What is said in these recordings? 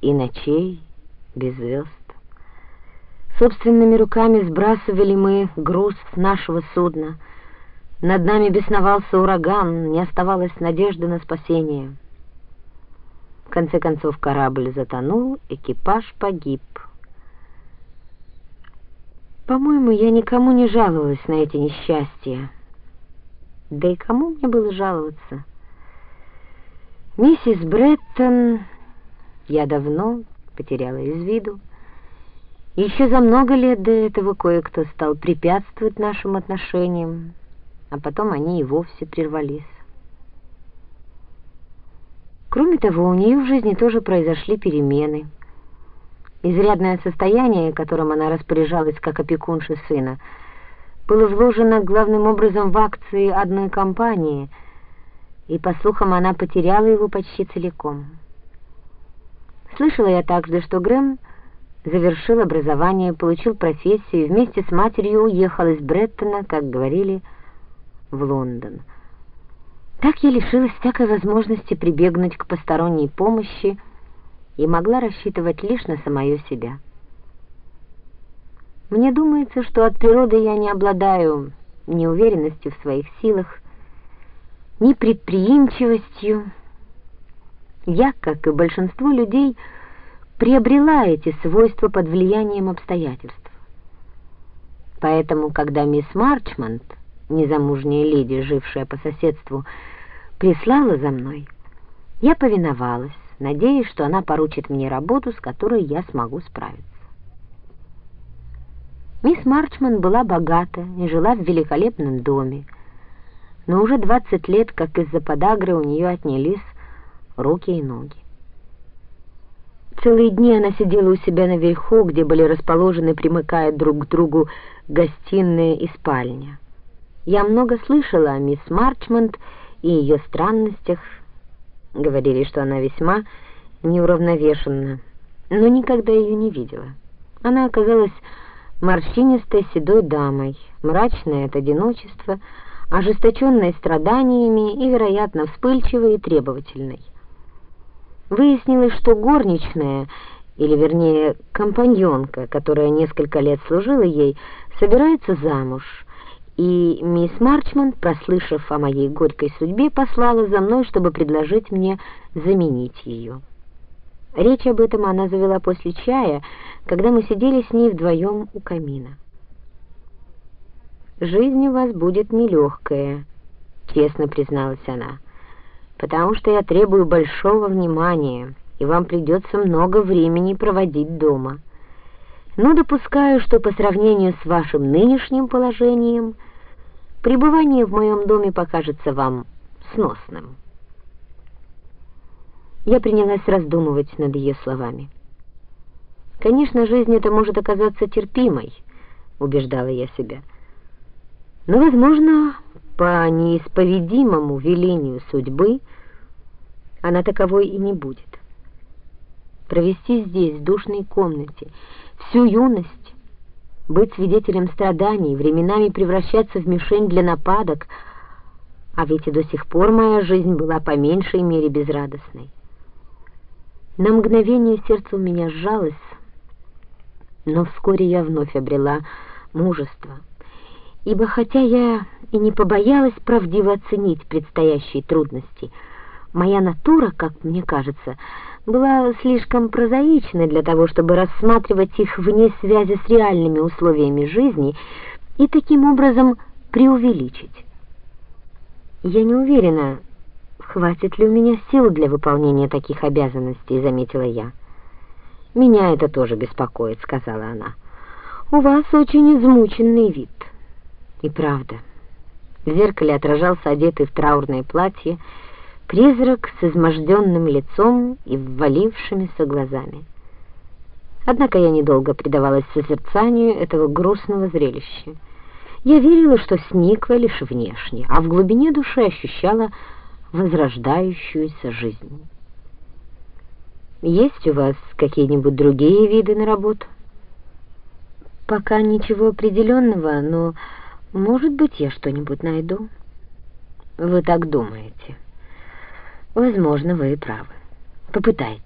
и ночей без звезд. Собственными руками сбрасывали мы груз нашего судна. Над нами бесновался ураган, не оставалось надежды на спасение. В конце концов корабль затонул, экипаж погиб. По-моему, я никому не жаловалась на эти несчастья. Да и кому мне было жаловаться? Миссис Бреттон я давно потеряла из виду. Еще за много лет до этого кое-кто стал препятствовать нашим отношениям, а потом они и вовсе прервались. Кроме того, у нее в жизни тоже произошли перемены. Изрядное состояние, которым она распоряжалась как опекунша сына, было вложено главным образом в акции одной компании, и, по слухам, она потеряла его почти целиком. Слышала я также, что Грэм завершил образование, получил профессию и вместе с матерью уехал из Бреттона, как говорили, в Лондон. Так я лишилась всякой возможности прибегнуть к посторонней помощи и могла рассчитывать лишь на самое себя. Мне думается, что от природы я не обладаю ни уверенностью в своих силах, ни предприимчивостью. Я, как и большинство людей, приобрела эти свойства под влиянием обстоятельств. Поэтому, когда мисс Марчмонт, незамужняя леди, жившая по соседству, прислала за мной, я повиновалась, надеясь, что она поручит мне работу, с которой я смогу справиться. Мисс Марчман была богата и жила в великолепном доме, но уже двадцать лет, как из-за подагры у нее отнялись руки и ноги. Целые дни она сидела у себя наверху, где были расположены, примыкая друг к другу, гостиная и спальня. Я много слышала о мисс Марчмонт и ее странностях. Говорили, что она весьма неуравновешенна, но никогда ее не видела. Она оказалась морщинистой седой дамой, мрачная от одиночества, ожесточенной страданиями и, вероятно, вспыльчивой и требовательной. Выяснилось, что горничная, или вернее компаньонка, которая несколько лет служила ей, собирается замуж, и мисс Марчман, прослышав о моей горькой судьбе, послала за мной, чтобы предложить мне заменить ее. Речь об этом она завела после чая, когда мы сидели с ней вдвоем у камина. «Жизнь у вас будет нелегкая», — честно призналась она потому что я требую большого внимания, и вам придется много времени проводить дома. Но допускаю, что по сравнению с вашим нынешним положением пребывание в моем доме покажется вам сносным. Я принялась раздумывать над ее словами. Конечно, жизнь эта может оказаться терпимой, убеждала я себя. Но, возможно, по неисповедимому велению судьбы она таковой и не будет. Провести здесь, в душной комнате, всю юность, быть свидетелем страданий, временами превращаться в мишень для нападок, а ведь и до сих пор моя жизнь была по меньшей мере безрадостной. На мгновение сердце у меня сжалось, но вскоре я вновь обрела мужество — ибо хотя я и не побоялась правдиво оценить предстоящие трудности, моя натура, как мне кажется, была слишком прозаичной для того, чтобы рассматривать их вне связи с реальными условиями жизни и таким образом преувеличить. Я не уверена, хватит ли у меня сил для выполнения таких обязанностей, заметила я. Меня это тоже беспокоит, сказала она. У вас очень измученный вид. И правда, в зеркале отражался одетый в траурное платье призрак с изможденным лицом и ввалившимися глазами. Однако я недолго предавалась созерцанию этого грустного зрелища. Я верила, что сникла лишь внешне, а в глубине души ощущала возрождающуюся жизнь. «Есть у вас какие-нибудь другие виды на работу?» «Пока ничего определенного, но...» Может быть, я что-нибудь найду. Вы так думаете? Возможно, вы и правы. Попытайтесь.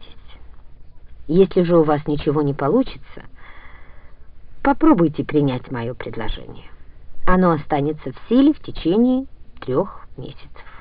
Если же у вас ничего не получится, попробуйте принять мое предложение. Оно останется в силе в течение трех месяцев.